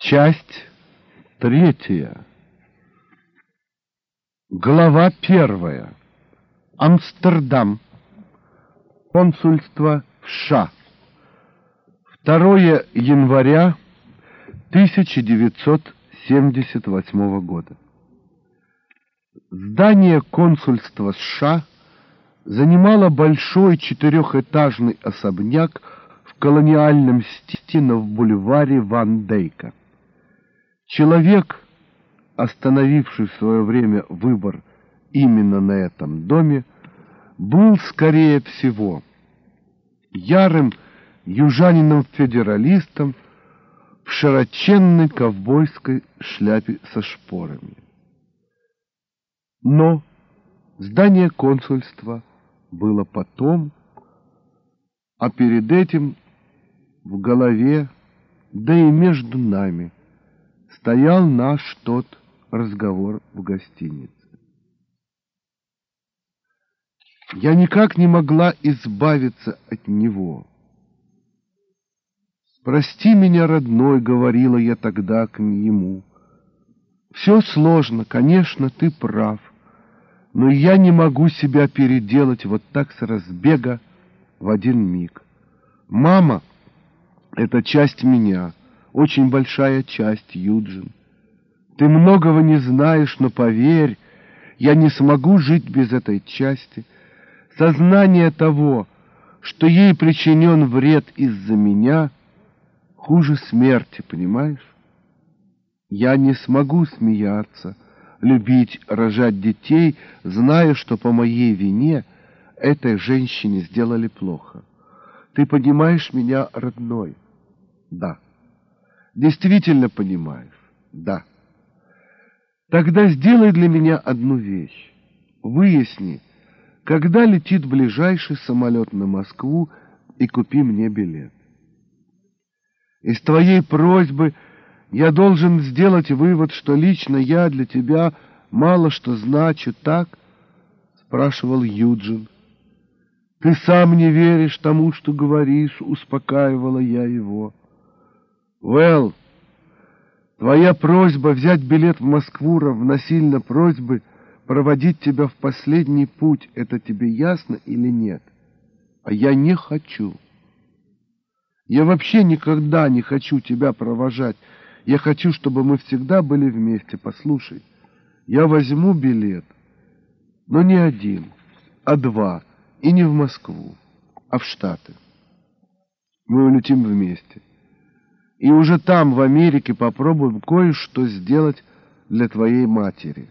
Часть третья. Глава первая. Амстердам. Консульство США. 2 января 1978 года. Здание консульства США занимало большой четырехэтажный особняк в колониальном стиле в бульваре Ван Дейка. Человек, остановивший в свое время выбор именно на этом доме, был, скорее всего, ярым южанином-федералистом в широченной ковбойской шляпе со шпорами. Но здание консульства было потом, а перед этим в голове, да и между нами – стоял наш тот разговор в гостинице. Я никак не могла избавиться от него. «Прости меня, родной», — говорила я тогда к нему. «Все сложно, конечно, ты прав, но я не могу себя переделать вот так с разбега в один миг. Мама — это часть меня» очень большая часть, Юджин. Ты многого не знаешь, но поверь, я не смогу жить без этой части. Сознание того, что ей причинен вред из-за меня, хуже смерти, понимаешь? Я не смогу смеяться, любить, рожать детей, зная, что по моей вине этой женщине сделали плохо. Ты понимаешь меня, родной? Да. Действительно понимаешь? Да. Тогда сделай для меня одну вещь. Выясни, когда летит ближайший самолет на Москву и купи мне билет. Из твоей просьбы я должен сделать вывод, что лично я для тебя мало что значу, так? Спрашивал Юджин. Ты сам не веришь тому, что говоришь, успокаивала я его. Well, твоя просьба взять билет в Москву равносильно просьбы проводить тебя в последний путь. Это тебе ясно или нет? А я не хочу. Я вообще никогда не хочу тебя провожать. Я хочу, чтобы мы всегда были вместе. Послушай, я возьму билет, но не один, а два, и не в Москву, а в Штаты. Мы улетим вместе и уже там, в Америке, попробуем кое-что сделать для твоей матери.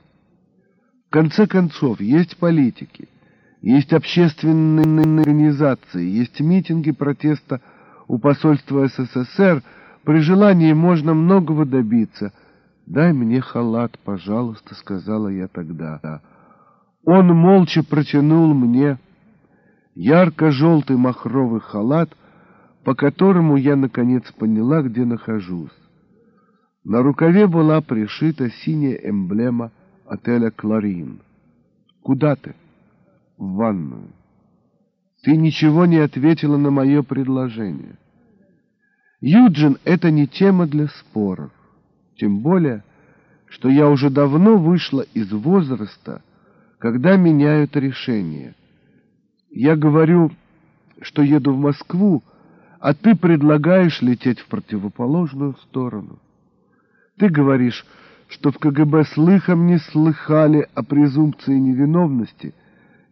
В конце концов, есть политики, есть общественные организации, есть митинги протеста у посольства СССР. При желании можно многого добиться. «Дай мне халат, пожалуйста», — сказала я тогда. Он молча протянул мне ярко-желтый махровый халат — по которому я, наконец, поняла, где нахожусь. На рукаве была пришита синяя эмблема отеля «Кларин». «Куда ты?» «В ванную». «Ты ничего не ответила на мое предложение». «Юджин, это не тема для споров. Тем более, что я уже давно вышла из возраста, когда меняют решение. Я говорю, что еду в Москву, а ты предлагаешь лететь в противоположную сторону. Ты говоришь, что в КГБ слыхом не слыхали о презумпции невиновности,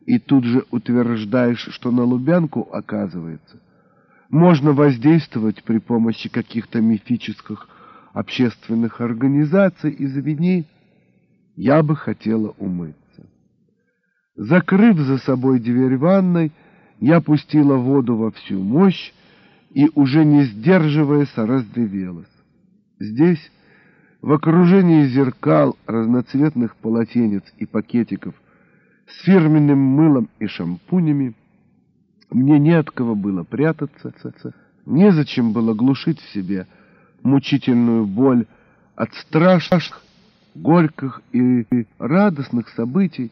и тут же утверждаешь, что на Лубянку, оказывается, можно воздействовать при помощи каких-то мифических общественных организаций, извини, я бы хотела умыться. Закрыв за собой дверь ванной, я пустила воду во всю мощь, и, уже не сдерживаясь, разревелась. Здесь, в окружении зеркал, разноцветных полотенец и пакетиков с фирменным мылом и шампунями, мне не от кого было прятаться, незачем было глушить в себе мучительную боль от страшных, горьких и радостных событий,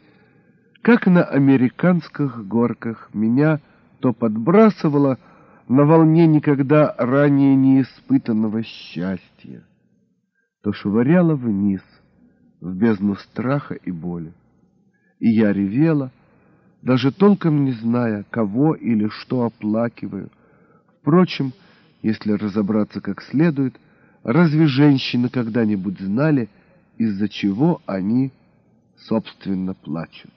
как на американских горках меня то подбрасывало на волне никогда ранее не испытанного счастья. то швыряло вниз, в бездну страха и боли. И я ревела, даже толком не зная, кого или что оплакиваю. Впрочем, если разобраться как следует, разве женщины когда-нибудь знали, из-за чего они, собственно, плачут?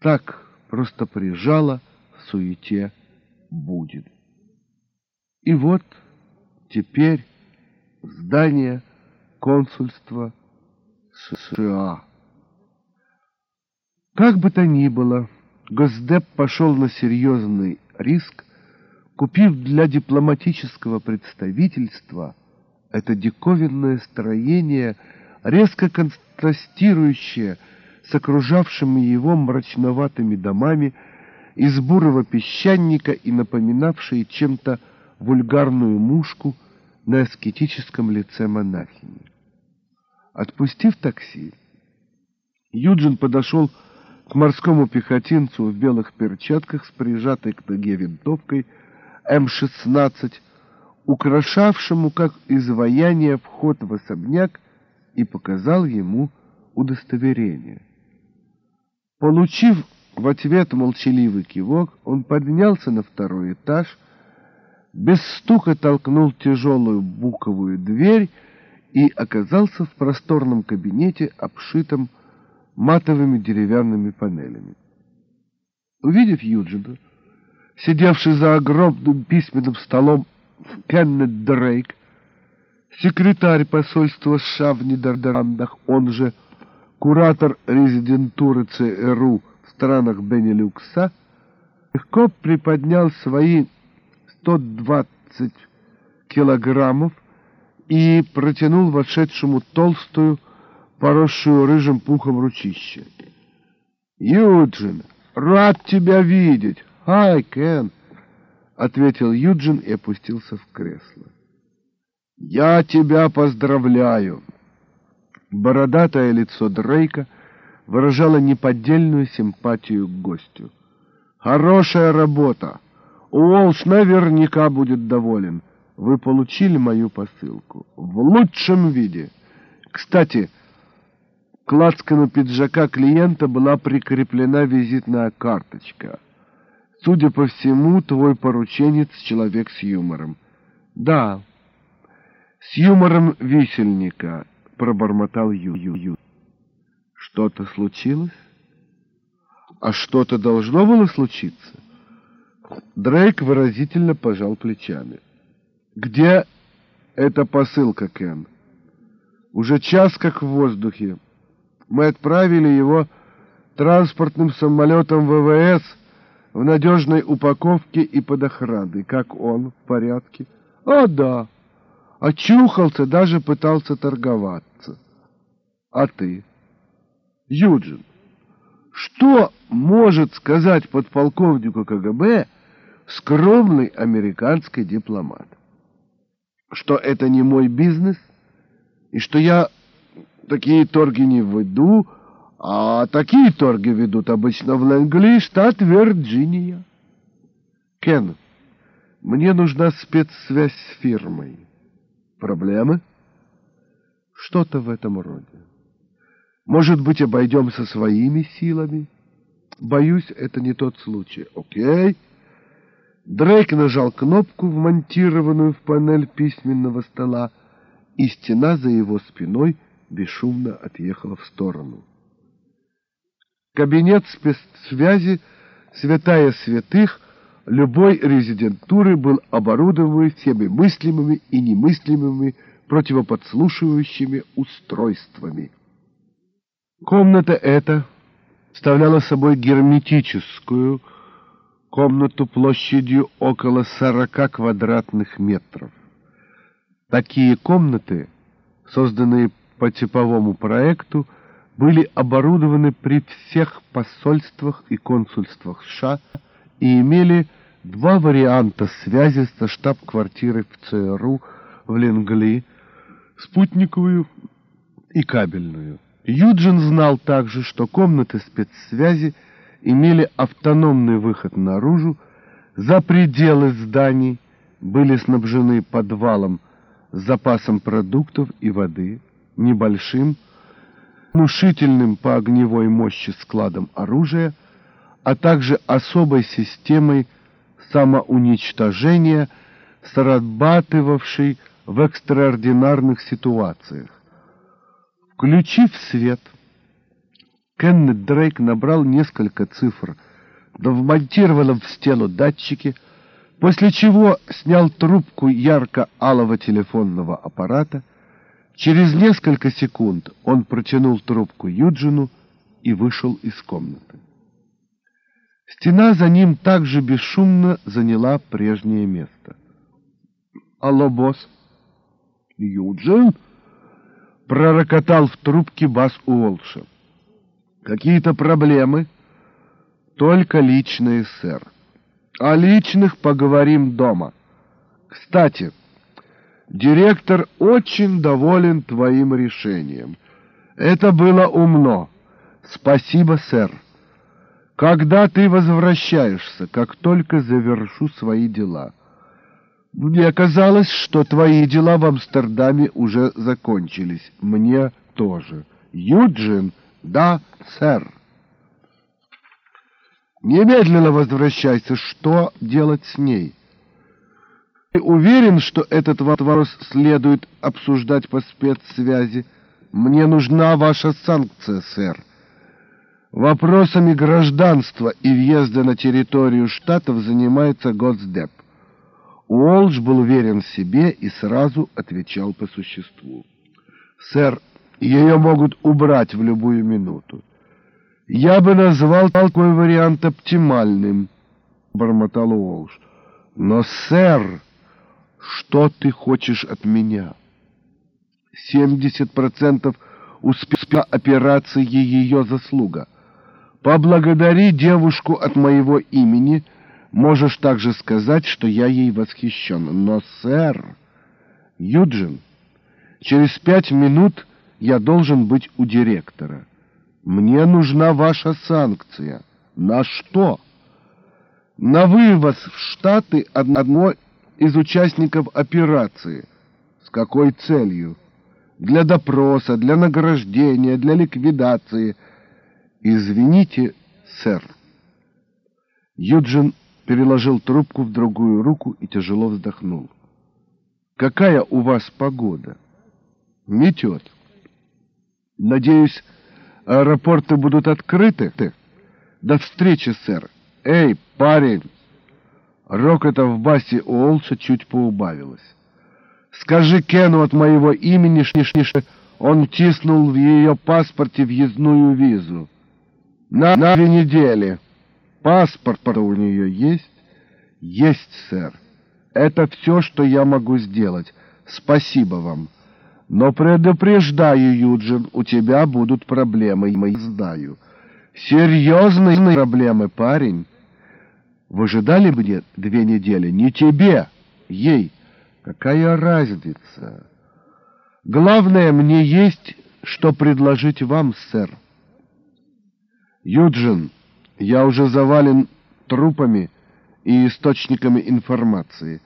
Так просто прижала в суете будет. И вот теперь здание консульства США. Как бы то ни было, Госдеп пошел на серьезный риск, купив для дипломатического представительства это диковинное строение, резко контрастирующее с окружавшими его мрачноватыми домами из бурого песчаника и напоминавшее чем-то вульгарную мушку на аскетическом лице монахини. Отпустив такси, Юджин подошел к морскому пехотинцу в белых перчатках с прижатой к ноге винтовкой М-16, украшавшему как изваяние вход в особняк, и показал ему удостоверение. Получив в ответ молчаливый кивок, он поднялся на второй этаж, без стука толкнул тяжелую буковую дверь и оказался в просторном кабинете, обшитом матовыми деревянными панелями. Увидев Юджина, сидевший за огромным письменным столом Кеннет Дрейк, секретарь посольства США в Нидерландах, он же куратор резидентуры ЦРУ странах Бенилюкса, легко приподнял свои 120 килограммов и протянул вошедшему толстую, поросшую рыжим пухом ручище. «Юджин, рад тебя видеть!» «Ай, Кен!» — ответил Юджин и опустился в кресло. «Я тебя поздравляю!» Бородатое лицо Дрейка выражало неподдельную симпатию к гостю. «Хорошая работа! Уолш наверняка будет доволен. Вы получили мою посылку. В лучшем виде. Кстати, к лацкану пиджака клиента была прикреплена визитная карточка. Судя по всему, твой порученец — человек с юмором. Да, с юмором висельника, — пробормотал Ю-Ю-Ю. Что-то случилось? А что-то должно было случиться? Дрейк выразительно пожал плечами. Где эта посылка, Кен? Уже час как в воздухе. Мы отправили его транспортным самолетом ВВС в надежной упаковке и под охраной. Как он, в порядке? О, да. Очухался, даже пытался торговаться. А ты? Юджин, что может сказать подполковнику КГБ скромный американский дипломат? Что это не мой бизнес? И что я такие торги не веду, а такие торги ведут обычно в Лэнгли, штат Вирджиния. Кен, мне нужна спецсвязь с фирмой. Проблемы? Что-то в этом роде. Может быть, обойдемся своими силами? Боюсь, это не тот случай. Окей. Дрейк нажал кнопку, вмонтированную в панель письменного стола, и стена за его спиной бесшумно отъехала в сторону. Кабинет спецсвязи, святая святых, любой резидентуры был оборудован всеми мыслимыми и немыслимыми противоподслушивающими устройствами. Комната эта вставляла собой герметическую комнату площадью около 40 квадратных метров. Такие комнаты, созданные по типовому проекту, были оборудованы при всех посольствах и консульствах США и имели два варианта связи со штаб-квартирой в ЦРУ в Ленгли, спутниковую и кабельную. Юджин знал также, что комнаты спецсвязи имели автономный выход наружу, за пределы зданий, были снабжены подвалом с запасом продуктов и воды, небольшим, внушительным по огневой мощи складом оружия, а также особой системой самоуничтожения, срабатывавшей в экстраординарных ситуациях. Включив свет, Кеннет Дрейк набрал несколько цифр на вмонтированном в стену датчике, после чего снял трубку ярко-алого телефонного аппарата. Через несколько секунд он протянул трубку Юджину и вышел из комнаты. Стена за ним также бесшумно заняла прежнее место. «Алло, босс!» «Юджин?» — пророкотал в трубке бас Уолша. «Какие-то проблемы?» «Только личные, сэр». О личных поговорим дома. Кстати, директор очень доволен твоим решением. Это было умно. Спасибо, сэр. Когда ты возвращаешься, как только завершу свои дела? Мне казалось, что твои дела в Амстердаме уже закончились. Мне тоже. Юджин? Да, сэр. Немедленно возвращайся. Что делать с ней? Ты уверен, что этот вопрос следует обсуждать по спецсвязи? Мне нужна ваша санкция, сэр. Вопросами гражданства и въезда на территорию штатов занимается Госдеп. Уолш был уверен в себе и сразу отвечал по существу. «Сэр, ее могут убрать в любую минуту. «Я бы назвал такой вариант оптимальным», — бормотал Уолш. «Но, сэр, что ты хочешь от меня?» «Семьдесят процентов успеха операции ее заслуга. Поблагодари девушку от моего имени, можешь также сказать, что я ей восхищен. Но, сэр, Юджин, через пять минут я должен быть у директора». Мне нужна ваша санкция. На что? На вывоз в Штаты одного из участников операции. С какой целью? Для допроса, для награждения, для ликвидации. Извините, сэр. Юджин переложил трубку в другую руку и тяжело вздохнул. «Какая у вас погода?» «Метет. Надеюсь, Аэропорты будут открыты? До встречи, сэр. Эй, парень! Рокота в басе Уолша чуть поубавилось. Скажи Кену от моего имени, что он тиснул в ее паспорте въездную визу. На две недели. Паспорт у нее есть? Есть, сэр. Это все, что я могу сделать. Спасибо вам. Но предупреждаю, Юджин, у тебя будут проблемы, я знаю. Серьезные проблемы, парень. Вы ждали мне две недели? Не тебе, ей. Какая разница? Главное, мне есть, что предложить вам, сэр. Юджин, я уже завален трупами и источниками информации.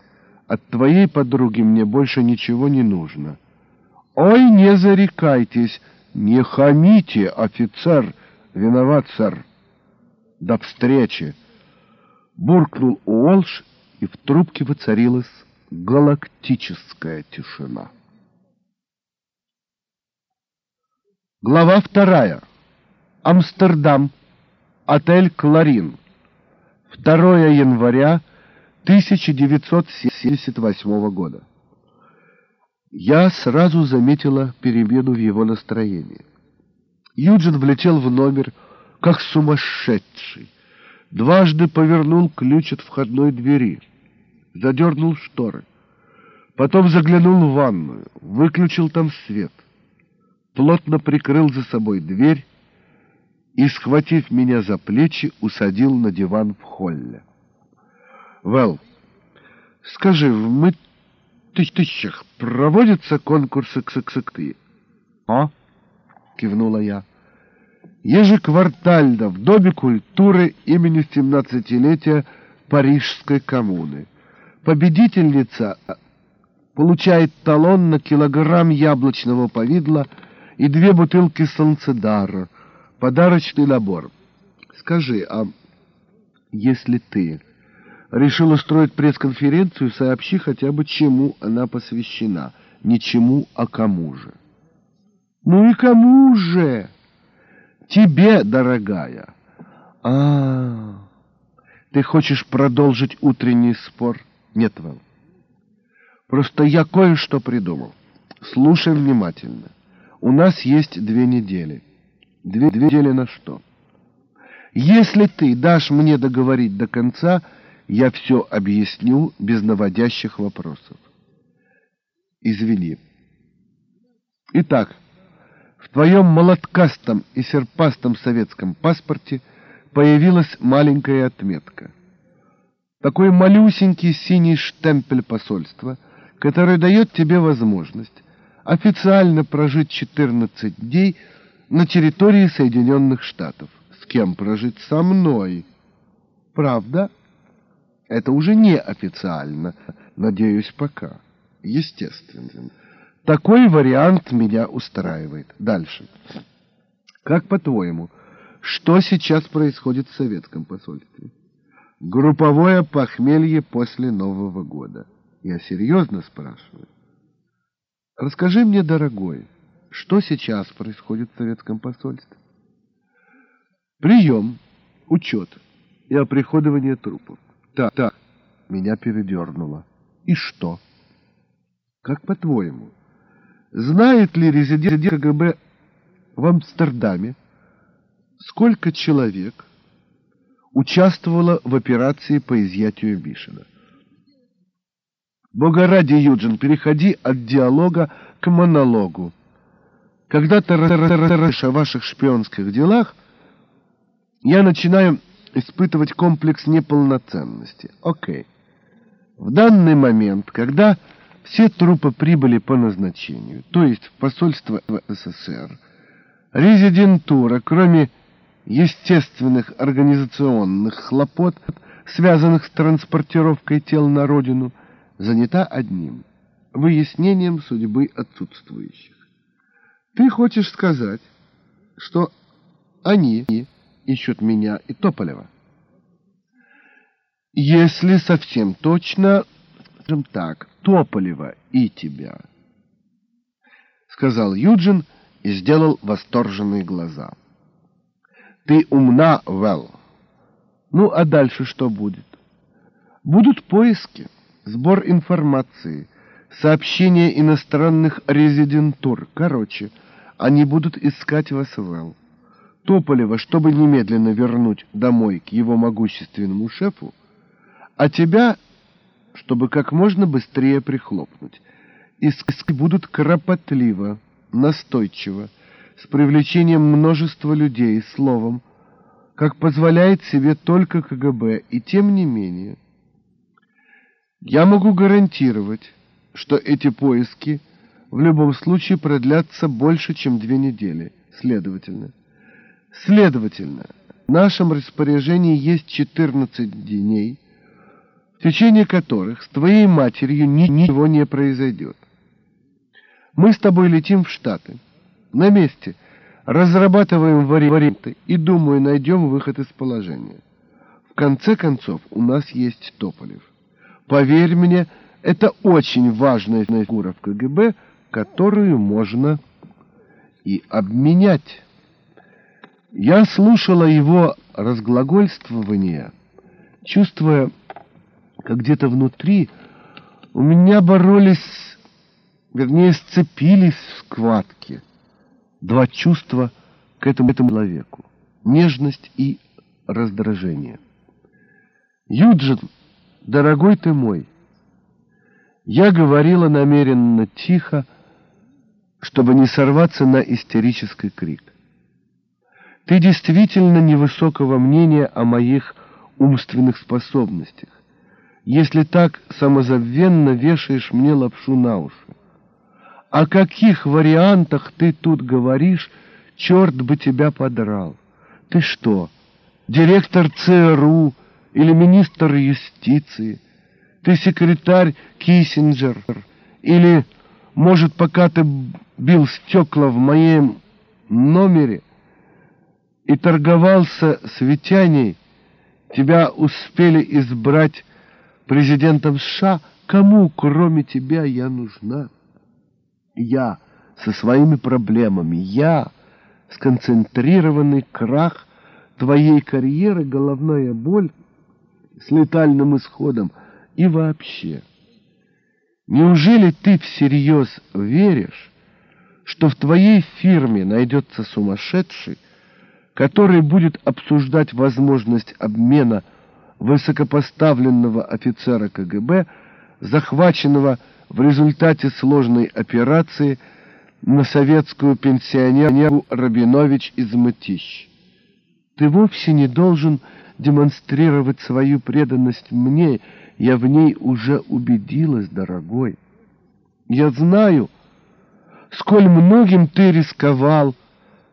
От твоей подруги мне больше ничего не нужно. «Ой, не зарекайтесь, не хамите, офицер! Виноват, сэр!» «До встречи!» Буркнул Уолш, и в трубке воцарилась галактическая тишина. Глава вторая. Амстердам. Отель «Кларин». 2 января 1978 года. Я сразу заметила перемену в его настроении. Юджин влетел в номер, как сумасшедший. Дважды повернул ключ от входной двери, задернул шторы. Потом заглянул в ванную, выключил там свет. Плотно прикрыл за собой дверь и, схватив меня за плечи, усадил на диван в холле. «Вэл, скажи, мы тысячах проводятся конкурсы ксаксакты? — А? — кивнула я. — Ежеквартально в Доме культуры имени семнадцатилетия Парижской коммуны. Победительница... получает талон на килограмм яблочного повидла и две бутылки солнцедара, подарочный набор. Скажи, а если ты решил устроить пресс-конференцию, сообщи хотя бы, чему она посвящена. Не чему, а кому же. Ну и кому же? Тебе, дорогая. А, -а, -а. ты хочешь продолжить утренний спор? Нет, Вэл. Просто я кое-что придумал. Слушай внимательно. У нас есть две недели. Две, две недели на что? Если ты дашь мне договорить до конца, я все объясню без наводящих вопросов. Извини. Итак, в твоем молоткастом и серпастом советском паспорте появилась маленькая отметка. Такой малюсенький синий штемпель посольства, который дает тебе возможность официально прожить 14 дней на территории Соединенных Штатов. С кем прожить? Со мной. Правда? Это уже не официально. Надеюсь, пока. Естественно. Такой вариант меня устраивает. Дальше. Как по-твоему, что сейчас происходит в советском посольстве? Групповое похмелье после Нового года. Я серьезно спрашиваю. Расскажи мне, дорогой, что сейчас происходит в советском посольстве? Прием, учет и оприходование трупов. Так, так, меня передернуло. И что? Как по-твоему, знает ли резидент КГБ в Амстердаме, сколько человек участвовало в операции по изъятию Бишина? Бога ради, Юджин, переходи от диалога к монологу. Когда ты расскажешь о ваших шпионских делах, я начинаю испытывать комплекс неполноценности. Окей. В данный момент, когда все трупы прибыли по назначению, то есть в посольство СССР, резидентура, кроме естественных организационных хлопот, связанных с транспортировкой тел на родину, занята одним — выяснением судьбы отсутствующих. Ты хочешь сказать, что они ищут меня и Тополева? Если совсем точно, скажем так, Тополева и тебя, — сказал Юджин и сделал восторженные глаза. Ты умна, Вэл. Ну, а дальше что будет? Будут поиски сбор информации, сообщение иностранных резидентур. Короче, они будут искать вас, Вэл. Тополева, чтобы немедленно вернуть домой к его могущественному шефу, а тебя, чтобы как можно быстрее прихлопнуть. Искать будут кропотливо, настойчиво, с привлечением множества людей, словом, как позволяет себе только КГБ, и тем не менее – я могу гарантировать, что эти поиски в любом случае продлятся больше, чем две недели. Следовательно. Следовательно, в нашем распоряжении есть 14 дней, в течение которых с твоей матерью ничего не произойдет. Мы с тобой летим в Штаты. На месте. Разрабатываем варианты и, думаю, найдем выход из положения. В конце концов, у нас есть Тополев. Поверь мне, это очень важная фигура в КГБ, которую можно и обменять. Я слушала его разглагольствование, чувствуя, как где-то внутри у меня боролись, вернее, сцепились в схватке два чувства к этому, этому человеку — нежность и раздражение. Юджин «Дорогой ты мой!» Я говорила намеренно тихо, чтобы не сорваться на истерический крик. Ты действительно невысокого мнения о моих умственных способностях, если так самозабвенно вешаешь мне лапшу на уши. О каких вариантах ты тут говоришь, черт бы тебя подрал? Ты что, директор ЦРУ, или министр юстиции, ты секретарь Киссинджер, Или, может, пока ты бил стекла в моем номере и торговался с Витяней, тебя успели избрать президентом США, кому, кроме тебя, я нужна? Я со своими проблемами, я сконцентрированный крах твоей карьеры, головная боль с летальным исходом и вообще. Неужели ты всерьез веришь, что в твоей фирме найдется сумасшедший, который будет обсуждать возможность обмена высокопоставленного офицера КГБ, захваченного в результате сложной операции на советскую пенсионерку Рабинович из Мытищ. Ты вовсе не должен демонстрировать свою преданность мне, я в ней уже убедилась, дорогой. Я знаю, сколь многим ты рисковал,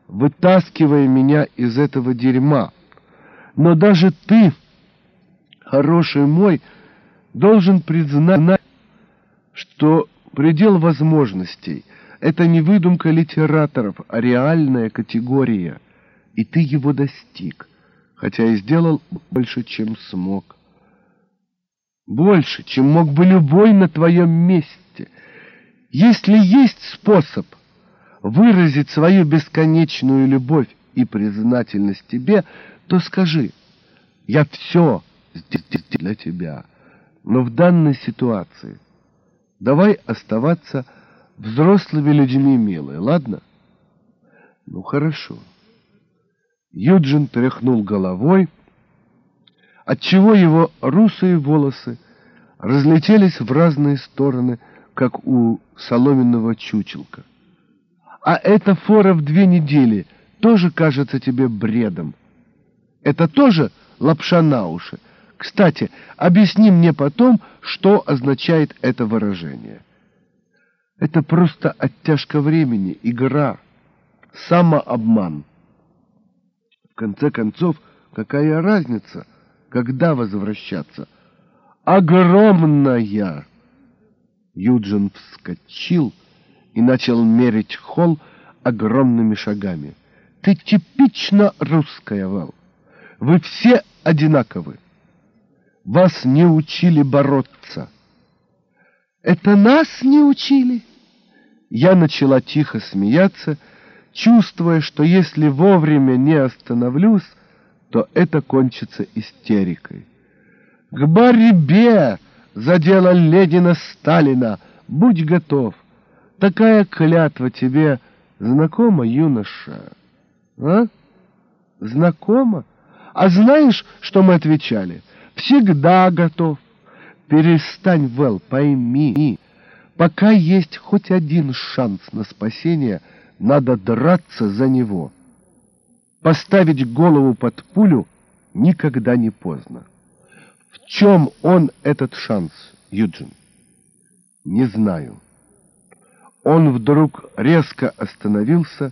вытаскивая меня из этого дерьма. Но даже ты, хороший мой, должен признать, что предел возможностей — это не выдумка литераторов, а реальная категория, и ты его достиг, хотя и сделал больше, чем смог. Больше, чем мог бы любой на твоем месте. Если есть способ выразить свою бесконечную любовь и признательность тебе, то скажи, я все для тебя. Но в данной ситуации давай оставаться взрослыми людьми, милые, ладно? Ну, хорошо. Юджин тряхнул головой, отчего его русые волосы разлетелись в разные стороны, как у соломенного чучелка. А эта фора в две недели тоже кажется тебе бредом. Это тоже лапша на уши. Кстати, объясни мне потом, что означает это выражение. Это просто оттяжка времени, игра, самообман. В конце концов, какая разница, когда возвращаться? Огромная! Юджин вскочил и начал мерить холл огромными шагами. Ты типично русская, Вэл. Вы все одинаковы. Вас не учили бороться. Это нас не учили? Я начала тихо смеяться, чувствуя, что если вовремя не остановлюсь, то это кончится истерикой. К борьбе за дело Ленина Сталина будь готов. Такая клятва тебе знакома, юноша? А? Знакома? А знаешь, что мы отвечали? Всегда готов. Перестань, Вэл, пойми. Пока есть хоть один шанс на спасение, надо драться за него. Поставить голову под пулю никогда не поздно. В чем он, этот шанс, Юджин? Не знаю. Он вдруг резко остановился,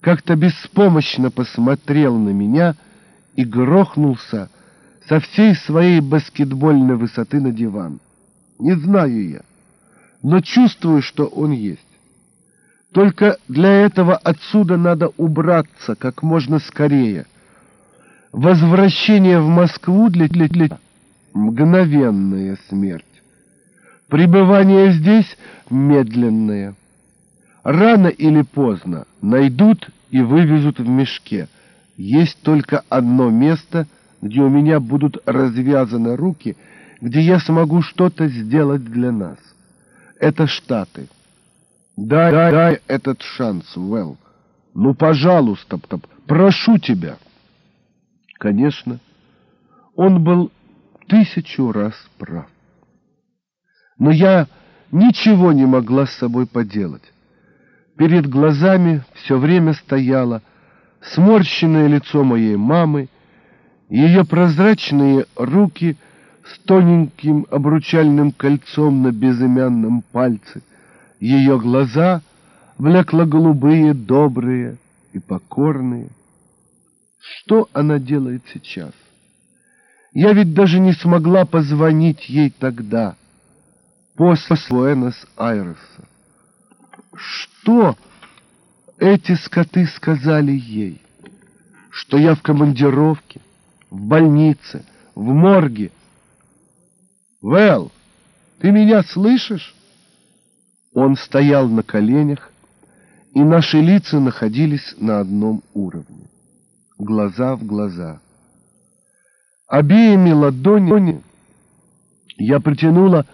как-то беспомощно посмотрел на меня и грохнулся со всей своей баскетбольной высоты на диван. Не знаю я, но чувствую, что он есть. Только для этого отсюда надо убраться как можно скорее. Возвращение в Москву для, для, для мгновенная смерть. Пребывание здесь медленное. Рано или поздно найдут и вывезут в мешке. Есть только одно место, где у меня будут развязаны руки, где я смогу что-то сделать для нас. Это Штаты. Дай, дай, дай этот шанс, Уэлл. Ну, пожалуйста, прошу тебя. Конечно, он был тысячу раз прав. Но я ничего не могла с собой поделать. Перед глазами все время стояло сморщенное лицо моей мамы, ее прозрачные руки с тоненьким обручальным кольцом на безымянном пальце, ее глаза блекло-голубые, добрые и покорные. Что она делает сейчас? Я ведь даже не смогла позвонить ей тогда — после Буэнос-Айреса. Что эти скоты сказали ей? Что я в командировке, в больнице, в морге. Вэл, ты меня слышишь? Он стоял на коленях, и наши лица находились на одном уровне, глаза в глаза. Обеими ладонями я протянула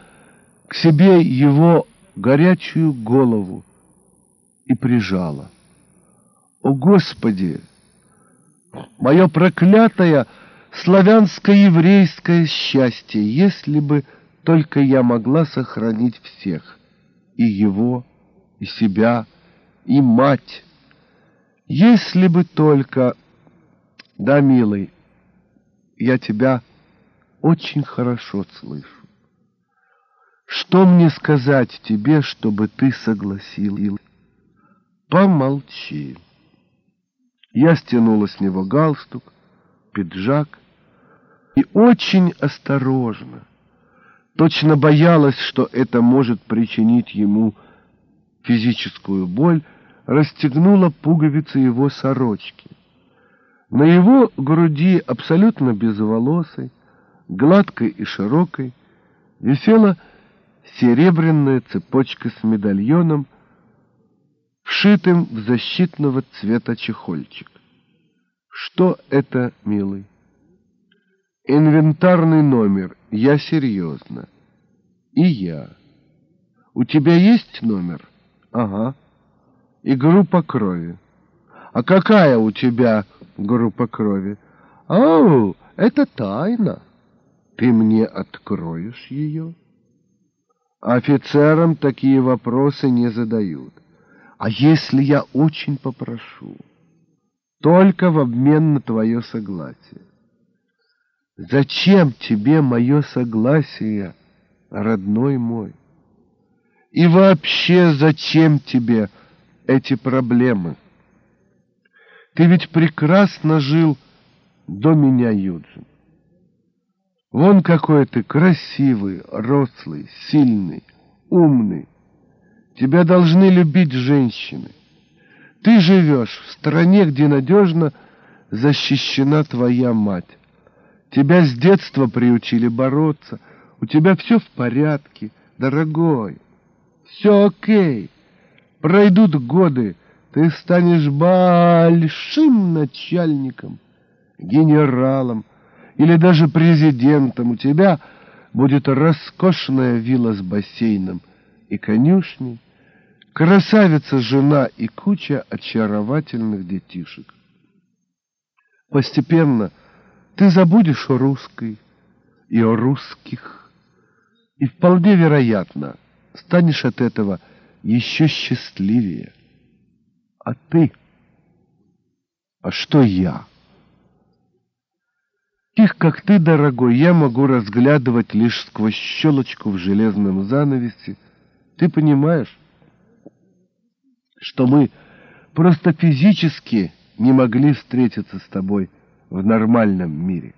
к себе его горячую голову и прижала. О, Господи! Мое проклятое славянско-еврейское счастье, если бы только я могла сохранить всех, и его, и себя, и мать. Если бы только... Да, милый, я тебя очень хорошо слышу. Что мне сказать тебе, чтобы ты согласил? Помолчи. Я стянула с него галстук, пиджак и очень осторожно, точно боялась, что это может причинить ему физическую боль, расстегнула пуговицы его сорочки. На его груди, абсолютно безволосой, гладкой и широкой, висела серебряная цепочка с медальоном, вшитым в защитного цвета чехольчик. Что это, милый? Инвентарный номер. Я серьезно. И я. У тебя есть номер? Ага. И группа крови. А какая у тебя группа крови? О, это тайна. Ты мне откроешь ее? Офицерам такие вопросы не задают. А если я очень попрошу? Только в обмен на твое согласие. Зачем тебе мое согласие, родной мой? И вообще, зачем тебе эти проблемы? Ты ведь прекрасно жил до меня, Юджин. Вон какой ты красивый, рослый, сильный, умный. Тебя должны любить женщины. Ты живешь в стране, где надежно защищена твоя мать. Тебя с детства приучили бороться. У тебя все в порядке, дорогой. Все окей. Пройдут годы, ты станешь большим начальником, генералом или даже президентом. У тебя будет роскошная вилла с бассейном и конюшней, красавица-жена и куча очаровательных детишек. Постепенно ты забудешь о русской и о русских, и вполне вероятно станешь от этого еще счастливее. А ты? А что я? Их, как ты, дорогой, я могу разглядывать лишь сквозь щелочку в железном занавесе. Ты понимаешь? что мы просто физически не могли встретиться с тобой в нормальном мире.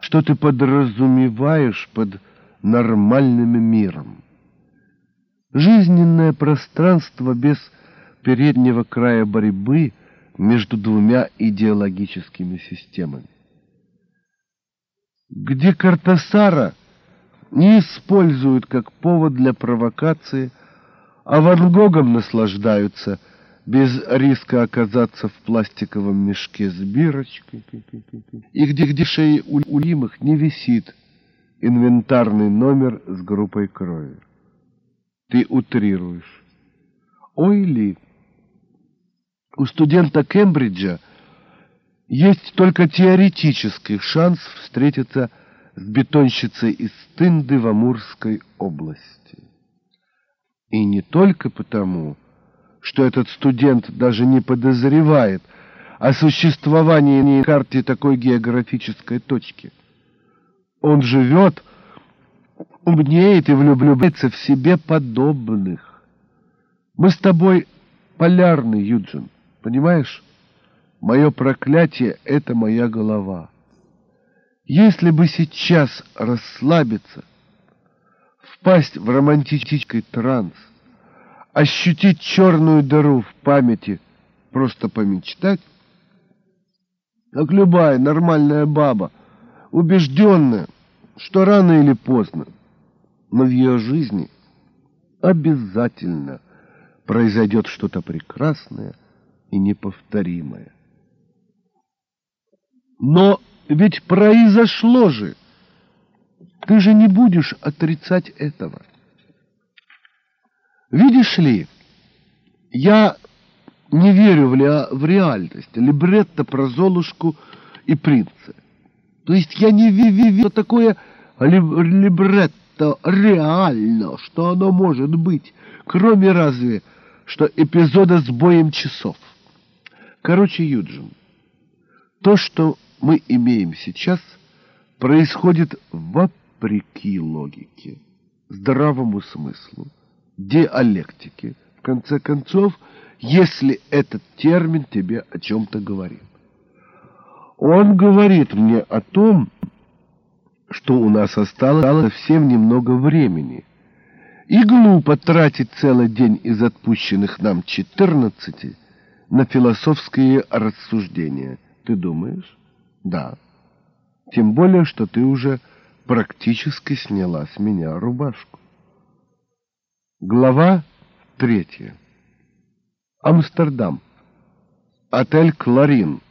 Что ты подразумеваешь под нормальным миром? Жизненное пространство без переднего края борьбы между двумя идеологическими системами. Где Картасара не используют как повод для провокации – а Ван Гогом наслаждаются без риска оказаться в пластиковом мешке с бирочкой. И где, где шеи у улимых не висит инвентарный номер с группой крови. Ты утрируешь. Ой ли, у студента Кембриджа есть только теоретический шанс встретиться с бетонщицей из Тынды в Амурской области. И не только потому, что этот студент даже не подозревает о существовании на карте такой географической точки. Он живет, умнеет и влюбляется в себе подобных. Мы с тобой полярный, Юджин, понимаешь? Мое проклятие — это моя голова. Если бы сейчас расслабиться — впасть в романтический транс, ощутить черную дыру в памяти, просто помечтать, как любая нормальная баба, убежденная, что рано или поздно, но в ее жизни обязательно произойдет что-то прекрасное и неповторимое. Но ведь произошло же. Ты же не будешь отрицать этого. Видишь ли, я не верю в, ре в реальность, либретто про Золушку и принца. То есть я не верю, что такое либретто реально, что оно может быть, кроме разве что эпизода с боем часов. Короче, Юджин, то, что мы имеем сейчас, происходит вопреки логике, здравому смыслу, диалектике. В конце концов, если этот термин тебе о чем-то говорит. Он говорит мне о том, что у нас осталось совсем немного времени. И глупо тратить целый день из отпущенных нам четырнадцати на философские рассуждения. Ты думаешь? Да. Тем более, что ты уже практически сняла с меня рубашку. Глава третья. Амстердам. Отель «Кларин».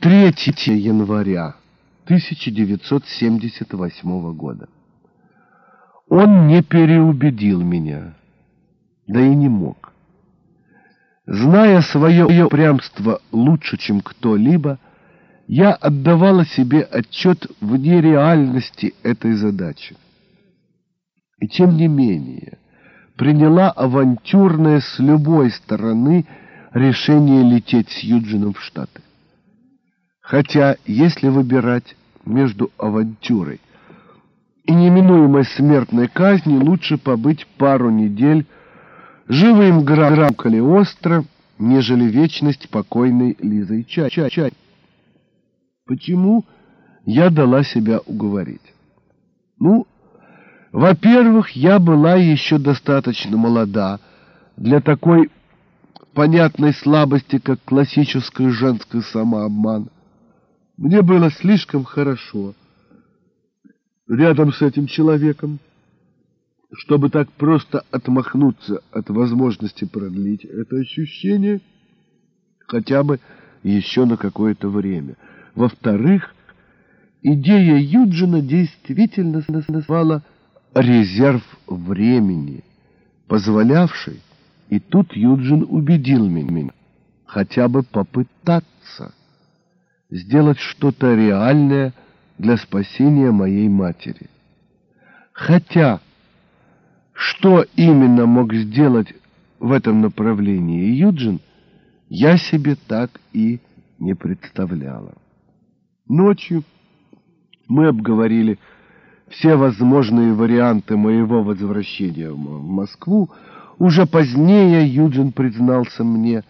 3 января 1978 года. Он не переубедил меня, да и не мог. Зная свое упрямство лучше, чем кто-либо, я отдавала себе отчет в нереальности этой задачи. И тем не менее, приняла авантюрное с любой стороны решение лететь с Юджином в Штаты. Хотя, если выбирать между авантюрой и неминуемой смертной казнью, лучше побыть пару недель живым грам Калиостро, нежели вечность покойной Лизой Чай. Чай. Чай. Почему я дала себя уговорить? Ну, во-первых, я была еще достаточно молода для такой понятной слабости, как классический женский самообман. Мне было слишком хорошо рядом с этим человеком, чтобы так просто отмахнуться от возможности продлить это ощущение хотя бы еще на какое-то время. Во-вторых, идея Юджина действительно назвала резерв времени, позволявший, и тут Юджин убедил меня, хотя бы попытаться сделать что-то реальное для спасения моей матери. Хотя, что именно мог сделать в этом направлении Юджин, я себе так и не представляла. Ночью мы обговорили все возможные варианты моего возвращения в Москву, уже позднее Юджин признался мне,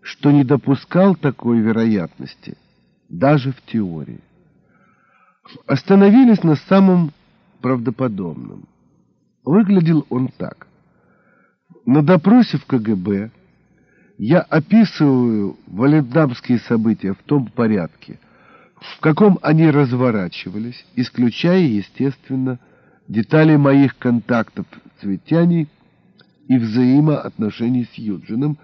что не допускал такой вероятности, даже в теории. Остановились на самом правдоподобном. Выглядел он так. На допросе в КГБ я описываю валендамские события в том порядке, в каком они разворачивались, исключая, естественно, детали моих контактов с Витяней и взаимоотношений с Юджином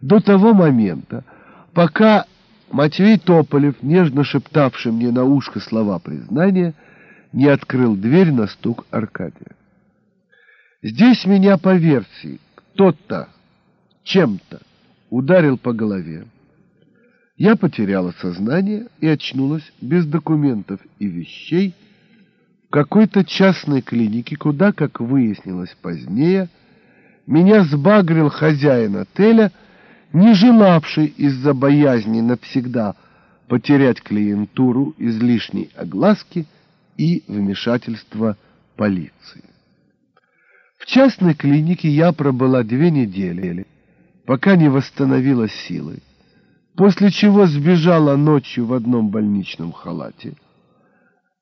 до того момента, пока Матвей Тополев, нежно шептавший мне на ушко слова признания, не открыл дверь на стук Аркадия. Здесь меня, по версии, кто-то чем-то ударил по голове. Я потеряла сознание и очнулась без документов и вещей в какой-то частной клинике, куда, как выяснилось позднее, меня сбагрил хозяин отеля, не желавший из-за боязни навсегда потерять клиентуру излишней огласки и вмешательства полиции. В частной клинике я пробыла две недели, пока не восстановила силы после чего сбежала ночью в одном больничном халате.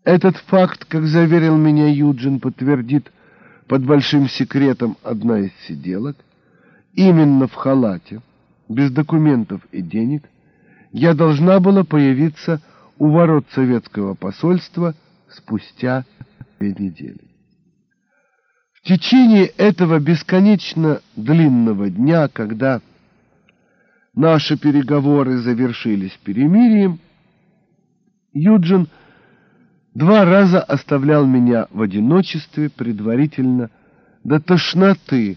Этот факт, как заверил меня Юджин, подтвердит под большим секретом одна из сиделок. Именно в халате, без документов и денег, я должна была появиться у ворот советского посольства спустя две недели. В течение этого бесконечно длинного дня, когда наши переговоры завершились перемирием, Юджин два раза оставлял меня в одиночестве, предварительно до тошноты,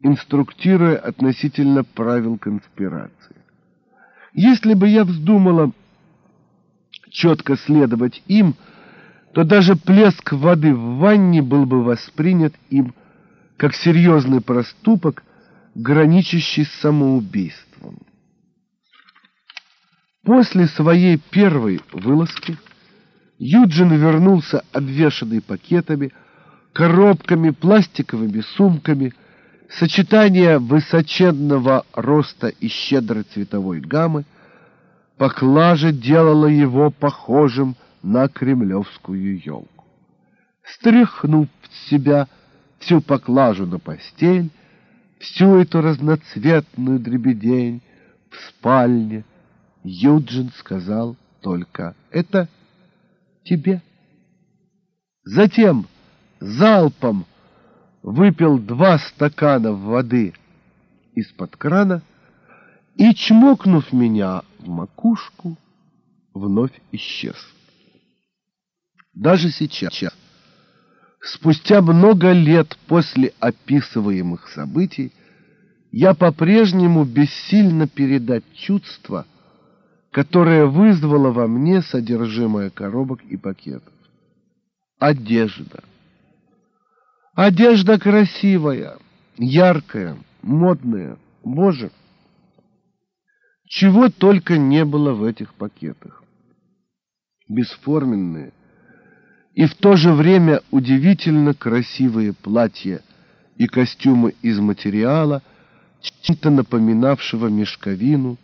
инструктируя относительно правил конспирации. Если бы я вздумала четко следовать им, то даже плеск воды в ванне был бы воспринят им как серьезный проступок, граничащий с самоубийством. После своей первой вылазки Юджин вернулся обвешанный пакетами, коробками, пластиковыми сумками, сочетание высоченного роста и щедрой цветовой гаммы, поклажа делала его похожим на кремлевскую елку. Стряхнув с себя всю поклажу на постель, всю эту разноцветную дребедень в спальне, Юджин сказал только «это тебе». Затем залпом выпил два стакана воды из-под крана и, чмокнув меня в макушку, вновь исчез. Даже сейчас, спустя много лет после описываемых событий, я по-прежнему бессильно передать чувство, которое вызвало во мне содержимое коробок и пакетов. Одежда. Одежда красивая, яркая, модная. Боже, чего только не было в этих пакетах. Бесформенные, и в то же время удивительно красивые платья и костюмы из материала, чем-то напоминавшего мешковину,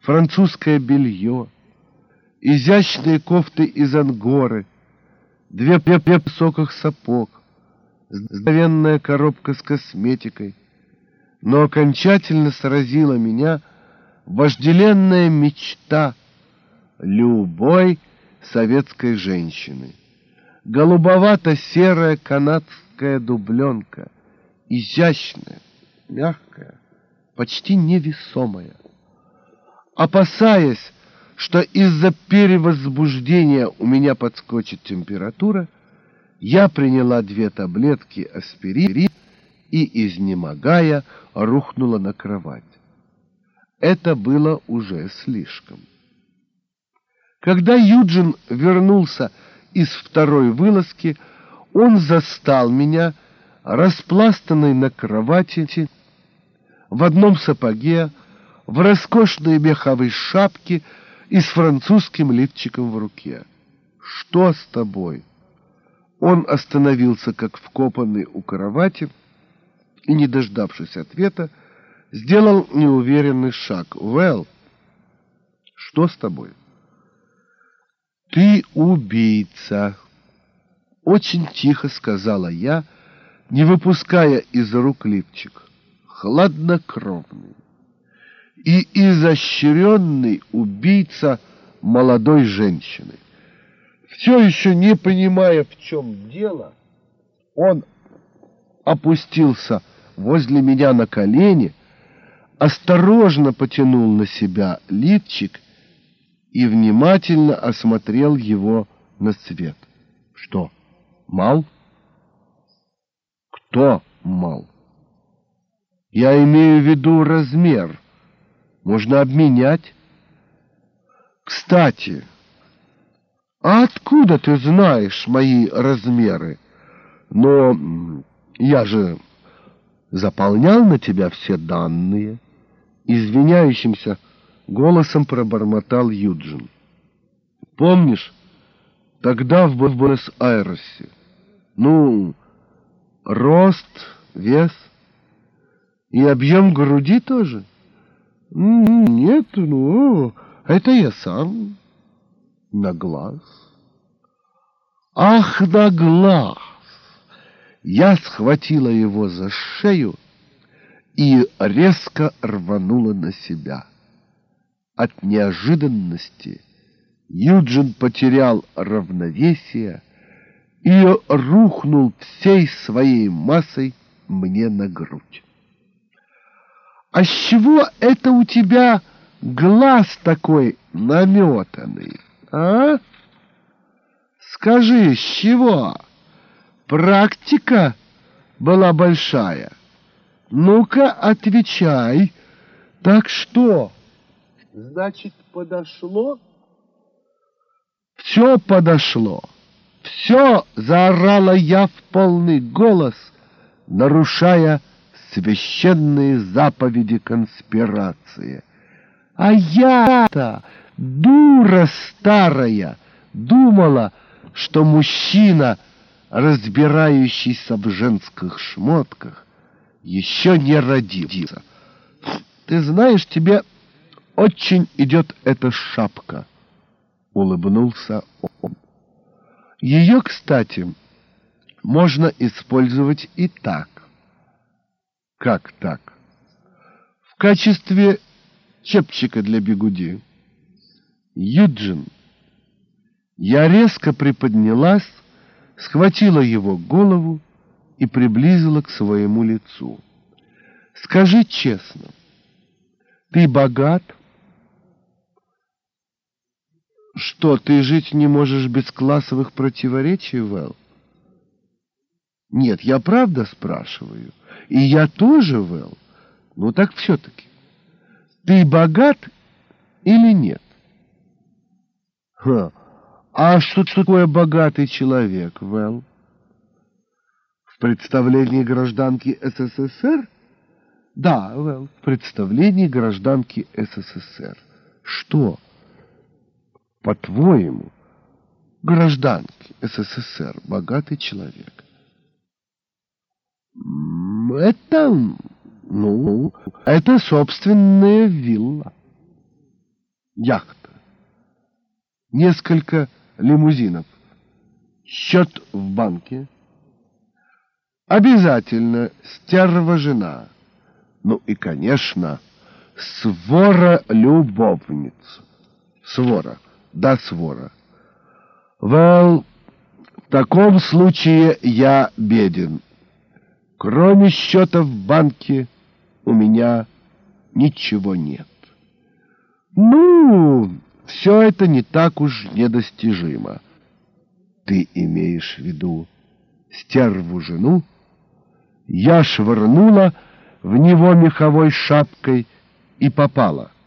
французское белье, изящные кофты из ангоры, две пепе высоких сапог, здоровенная коробка с косметикой. Но окончательно сразила меня вожделенная мечта любой советской женщины голубовато-серая канадская дубленка, изящная, мягкая, почти невесомая. Опасаясь, что из-за перевозбуждения у меня подскочит температура, я приняла две таблетки аспирин и, изнемогая, рухнула на кровать. Это было уже слишком. Когда Юджин вернулся из второй вылазки он застал меня, распластанной на кровати, в одном сапоге, в роскошной меховой шапке и с французским лифчиком в руке. «Что с тобой?» Он остановился, как вкопанный у кровати, и, не дождавшись ответа, сделал неуверенный шаг. «Вэлл, что с тобой?» «Ты убийца!» Очень тихо сказала я, не выпуская из рук лифчик. Хладнокровный и изощренный убийца молодой женщины. Все еще не понимая, в чем дело, он опустился возле меня на колени, осторожно потянул на себя лифчик и внимательно осмотрел его на цвет. Что, мал? Кто мал? Я имею в виду размер. Можно обменять. Кстати, а откуда ты знаешь мои размеры? Но я же заполнял на тебя все данные. Извиняющимся голосом пробормотал Юджин. Помнишь, тогда в Буэнос-Айресе, ну, рост, вес и объем груди тоже? Нет, ну, это я сам на глаз. Ах, на глаз! Я схватила его за шею и резко рванула на себя. От неожиданности Юджин потерял равновесие и рухнул всей своей массой мне на грудь. «А с чего это у тебя глаз такой наметанный, а? Скажи, с чего? Практика была большая. Ну-ка, отвечай. Так что? Значит, подошло?» «Все подошло. Все!» — заорала я в полный голос, нарушая священные заповеди конспирации. А я-то, дура старая, думала, что мужчина, разбирающийся в женских шмотках, еще не родился. Ты знаешь, тебе очень идет эта шапка, — улыбнулся он. Ее, кстати, можно использовать и так. Как так? В качестве чепчика для бегуди. Юджин. Я резко приподнялась, схватила его голову и приблизила к своему лицу. Скажи честно, ты богат? Что, ты жить не можешь без классовых противоречий, Вэл? Нет, я правда спрашиваю. И я тоже, Вэл. Ну так все-таки. Ты богат или нет? Ха. А что такое богатый человек, Вэл? В представлении гражданки СССР? Да, Вэл, в представлении гражданки СССР. Что? По-твоему, гражданки СССР богатый человек? Это, ну, это собственная вилла, яхта, несколько лимузинов, счет в банке, обязательно стерва жена, ну и, конечно, свора любовниц. Свора, да, свора. Well, в таком случае я беден. Кроме счета в банке у меня ничего нет. Ну, все это не так уж недостижимо. Ты имеешь в виду стерву жену? Я швырнула в него меховой шапкой и попала —